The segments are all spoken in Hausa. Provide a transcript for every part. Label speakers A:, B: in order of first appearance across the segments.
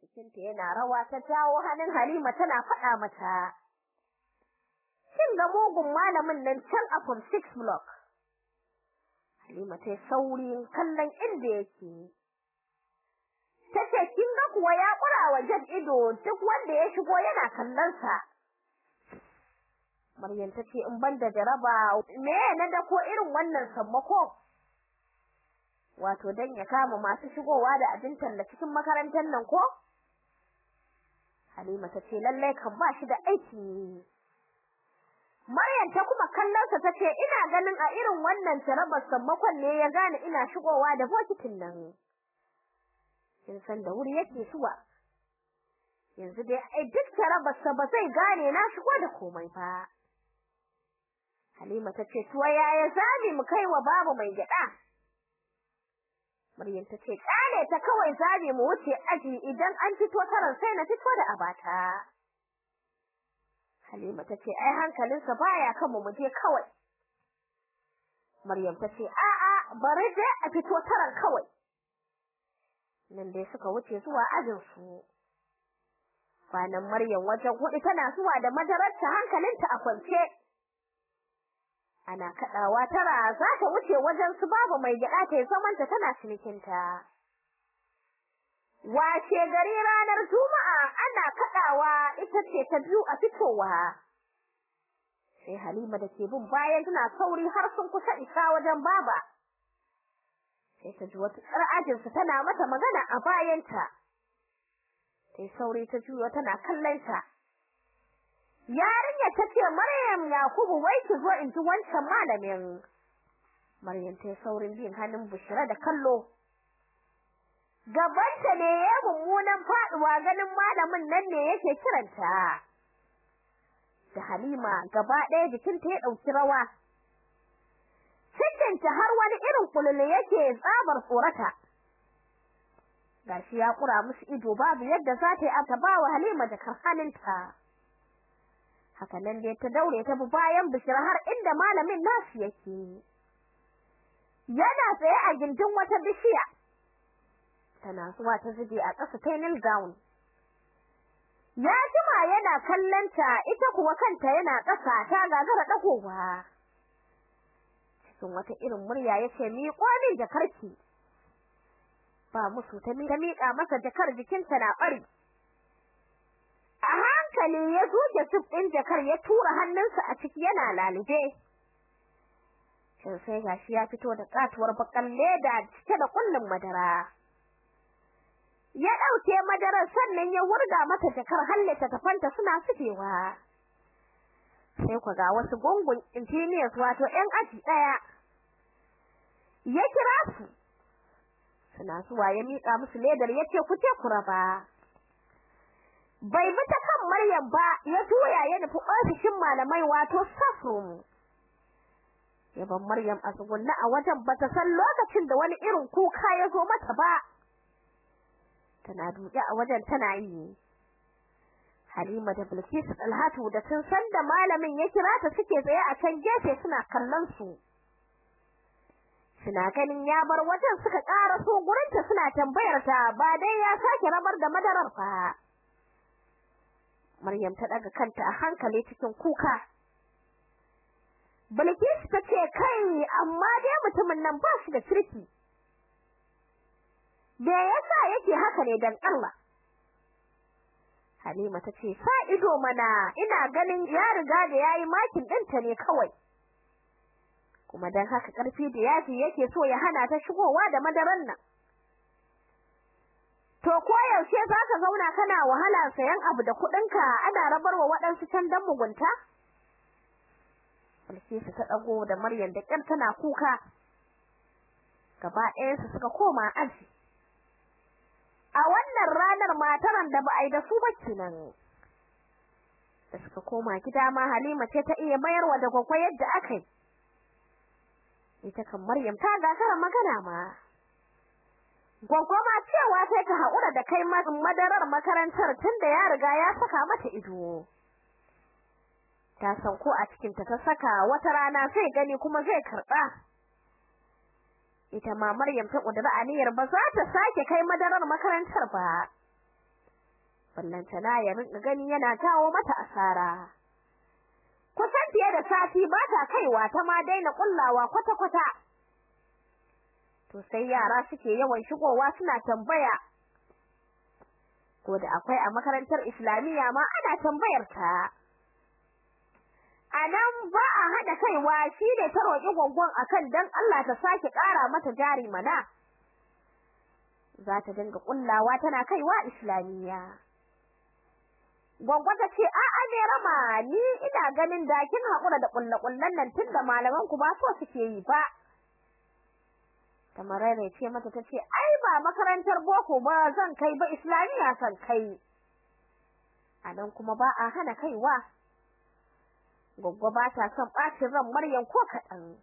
A: jikinta yana rawa ta jawo hannun Halima tana faɗa mata. Kin ga mugun malamin nan can a form 6 block. Halima ta saurin kallon inda yake. Tace kin ga kuwa ya kura wa jan ido duk wanda ya shigo yana kallon sa Maryam tace in banda jaraba me na da ko irin wannan sammako? Wato dan ya kama masu shigowa da abin talla cikin makarantar nan ko? Halima tace lalle kan ba shi da aiki. Maryam ta kuma kallon sa tace ina ganin a irin wannan jarabar sammakon ne ya gane ina shigowa da bokitin nan. Kin san da wuri yake suwa yanzu dai ai duk jarabar sa ba zai gane na shigo da komai fa Halima tace tuwa yaya zani mu kai wa babu mai gida Maryam tace kale ta kawai zaɓe mu wuce aji idan an fito taran sai na fito da abata. Halima tace ai hankalinsa baya kan mu je kawai. Maryam tace a a bari dai a fito taran kawai. Nan dai suka wuce zuwa ajin su kwanan Maryam wajen huɗu tana zuwa da madararta hankalinta a kwance. Ana kadawa tara za ta wuce wajen su babu mai gida ta zamanta tana cinikinta. Wace gari ranar juma'a ana kadawa ita ce ta biyu a fitowa. Sai Halima da ke bin bayan tana sauri har sun kusa isa wajen baba. Sai ta ji wata ajinsa tana mata magana a bayanta. Sai sauri ta juyo tana kallon ta yarinya tace Maryam Yakubu wai ki zo in ji wancan malamin. Maryam ta saurin bin hannun Bushra da kallo. Gabanta ne ya mummunan faɗuwa ganin malamin nan ne yake kiranta. Da Halima gaba ɗaya jikinta ya ɗauki rawa. Cikinta har wani irin kululu yake tsabar tsorata. Gashi ya kura musu ido babu yadda za ta yi aka ba wa Halima da karhaninta haka nan dai ta daure ta bi bayan bishira har inda malamin nasu yake. Yana tsaye a gindin wata bishiya. Tana zuwa ta zube a ƙasa ta nil gown ya jima yana kallanta ita kuwa kanta yana ƙasa ta gagara dagowa cikin wata irin murya ya ce miƙo min jakarki. Ba musu ta miƙa masa jakar jikinta na ɓari. Hankali ya zuke tuf ɗin jakar ya tura hannunsa a ciki yana lalube. Shin sai gashi ya fito da katuwar bakan leda cike da kullun madara. Ya ɗauke madarar sannan ya wurga mata jakar hallata tafanta suna sufewa. Sai ku ga wasu gungun engineers wato 'yan aji ɗaya. Ya kira su suna zuwa ya miƙa musu ledar ya ce ku ce ku raba. Bai bi ta kan Maryam ba ya tuya ya nufi ofishin malamai wato staff room. Yaban Maryam a tsugunna a wajen bata san lokacin da wani irin kuka ya zo mata ba. Tana duke a wajen tana yi. Halima da Bilkisu Talhatu da sun san da malamin ya kira ta suke tsaye a can gefe suna kallon su. Suna ganin ya bar wajen suka ƙara so gurinta suna tambayar ta ba dai ya sake rabar da madarar fa Maryam ta daga kanta a hankali cikin kuka. Bilkisu ta ce kai amma dai mutumin nan ba shi da kirki. Da yasa yake haka ne dan Allah? Halima ta ce sa ido mana ina ganin ya riga da yayi makin ɗinta ne kawai. Kuma dan haka ƙarfi da yaji yake so ya hana ta shigowa da madaran nan. To ko yaushe zaka zauna kana wahala sayan abu da kuɗinka ana rabarwa waɗansu can dan mugunta? Bilkisu ta dago da Maryam da ƙyar tana kuka. Gaba ɗayansu suka koma aji. A wannan ranar mataran da ba a yi da su ba kenan. Da suka koma gida ma Halima ce ta iya mayarwa da gwagwa yadda aka yi. Ita kan Maryam ta gagara magana ma. Gwagwa ma cewa sai ta haƙura da kai madarar makarantar tunda ya riga ya saka mata ido. Ta san ko a cikin ta ta saka wata rana sai gani kuma zai karɓa. Ita ma Maryam ta kudura aniyar ba za ta sake kai madarar makarantar ba. Ballantana ya rinka gani yana kawo mata asara. Kusan fiye da sati ba ta kaiwa ta ma daina kullawa kwata-kwata. To sai yara suke yawan shigowa suna tambaya. Ko da akwai a makarantar islamiyya ma ana tambayar ta. Anan ba a hada kaiwa shi ne ta roƙi gongon akan dan Allah ta sake ƙara mata jari mana. Za ta dinga kullawa tana kaiwa islamiyya. Gwaggo ta ce a'a ne rama ni ina ganin da kin haƙura da kullakullan nan tunda malaman ku ba so suke yi ba. Tamarare ce mata tace ai ba makarantar boko ba zan kai ba islamiya san kai. Anan kuma ba a hana kaiwa. Goggo ba ta son bacin ran Maryam ko kadan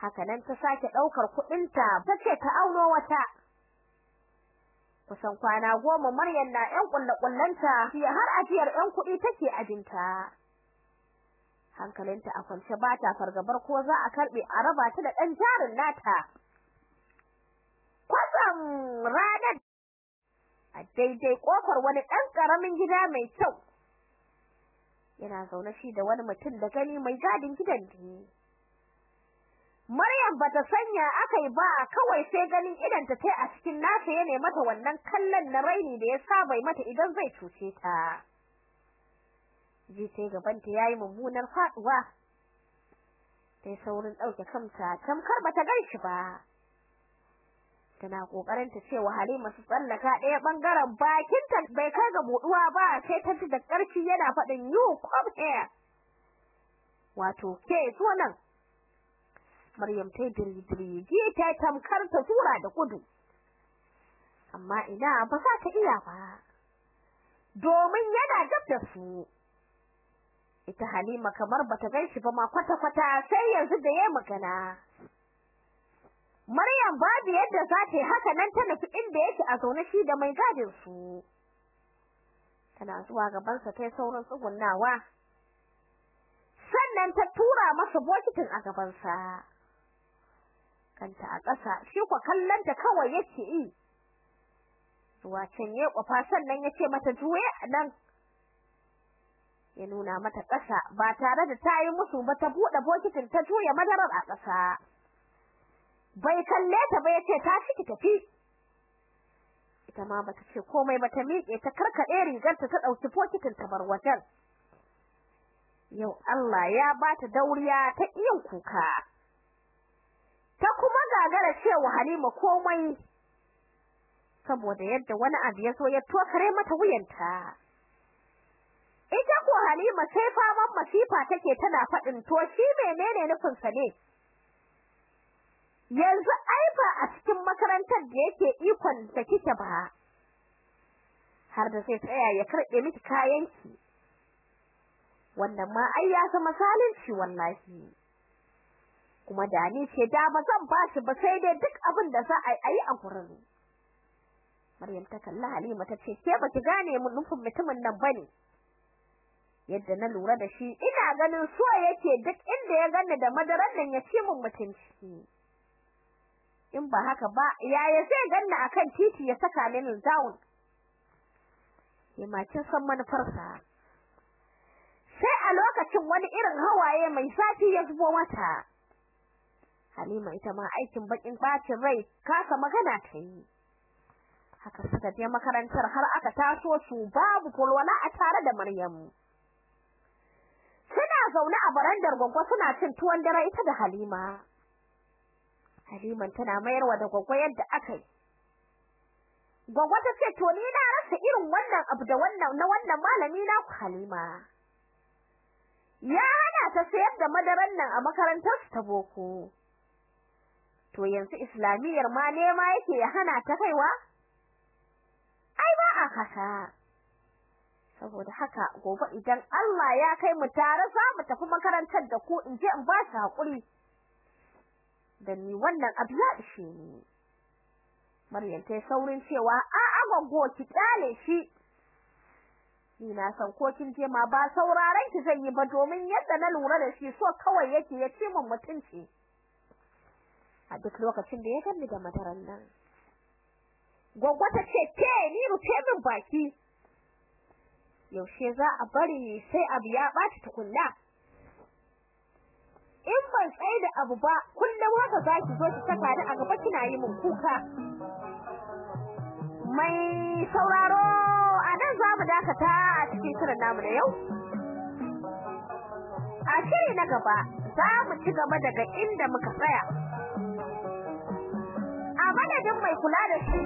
A: haka nan ta sake ɗaukar kuɗin ta tace ta auno wata. Kusan kwana goma Maryam na ƴan kullakullanta shi har ajiyar ƴan kuɗi take ajinta. Hankalinta a kwance ba ta fargabar ko za a karɓe a raba ta da dan jarin nata. Kwatsam ranar! A daidai ƙofar wani dan ƙaramin gida mai kyau. Yana zaune shi da wani mutum da gani mai gadin gidan ne Maryam bata sanya akai ba kawai sai ganin idan ta tai a cikin nasa yana mata wannan kallon na raini da ya saba mata idan zai cuce ta. Ji sai gabanta yayi mummunar faɗuwa. Sai saurin ɗauke kanta tamkar bata gan shi ba. Tana ƙoƙarin ta cewa Halima su tsallaka ɗaya ɓangaren bakin ta bai kai ga buduwa ba sai ta ji da ƙarfi yana faɗin you come here. Wato ke zo nan. Maryam ta diri diri ji ta tamkar ta tura da gudu. Amma ina ba za ta iya ba. Domin yana dab da su. Ita Halima kamar bata gan shi ba ma kwata kwata sai yanzu da yayi magana. Maryam babu yadda za ta yi haka nan ta nufi inda yake a zaune shi da mai gadin su. Tana zuwa gaban sa tai sauran tsugunnawa. Sannan ta tura masa bokitin a gaban sa kanta a ƙasa shi kwa kallon ta kawai yake yi. Zuwa can ya kwafa sannan ya ce mata juye nan. Ya nuna mata ƙasa ba tare da ta yi musu ba ta buɗe bokitin ta juya madarar a ƙasa. Bai kalle ta ba ya ce ta shi tafi. Ita ma bata ce komai ba ta miƙe ta karkade rigarta ta ɗauki bokitin ta bar wajen. Yau Allah ya bata dauriya ta iyin kuka. Ta kuma gagara cewa Halima komai saboda yadda wani abu ya so ya tokare mata wuyanta. Ita ko Halima sai faman masifa take tana faɗin to shi menene nufin sa ne? Yanzu ai ba a cikin makarantar da yake ikon da kike ba. Har da sai tsaya ya karɓe miki kayanki. Wannan ma ai ya zama zalunci wallahi. Kuma da ni ce da ba zan bashi ba sai dai duk abin da za a yi a gurin. Maryam ta kalla Halima ta ce ke baki gane mun nufin mutumin nan ba ne yadda na lura da shi ina ganin so yake duk inda ya ganni da madaran nan ya ci mun mutunci. In ba haka ba yaya zai ganni akan titi ya saka ni down ma kin san manufarsa. Sai a lokacin wani irin hawaye mai zafi ya zubo mata. Halima ita ma aikin bakin bacin rai kasa magana ta yi. Haka suka je makarantar har aka taso su babu kulwala a tare da Maryam suna zaune a barandar gwaggo suna cin tuwon dare ita da Halima. Haliman tana mayarwa da gwaggo yadda aka yi. Gwaggo ta ce to ni na rasa irin wannan abu da wannan na wannan malami na ku Halima. Ya hana ta sayar da madaran nan a makarantar ta boko. To yanzu islamiyar ma nema yake ya hana ta kaiwa? Ai ba a haka. Saboda haka gobe idan Allah ya kai mu tare za mu tafi makarantar da ku in je in ba shi haƙuri da ni wannan abu ishe ni. Maryam ta saurin cewa a agwaggo ki tsale shi. Ni na san ko kin je ma ba sauraron ki zan yi ba domin yadda na lura da shi so kawai yake ya ce mun mutunci. A duk lokacin da ya ganni da madaran nan gwaggwa ta ce ke ni rufe min baki. Yaushe za a bari sai abu ya ɓaci tukunna. In ban tsaye da abu ba kullum haka zaki zo ki saka ni a gaba kina yi min kuka. Mai sauraro a nan za mu dakata a cikin shirin namu na yau. A shiri na gaba za mu ci gaba daga inda muka tsaya. A madadin mai kula da shi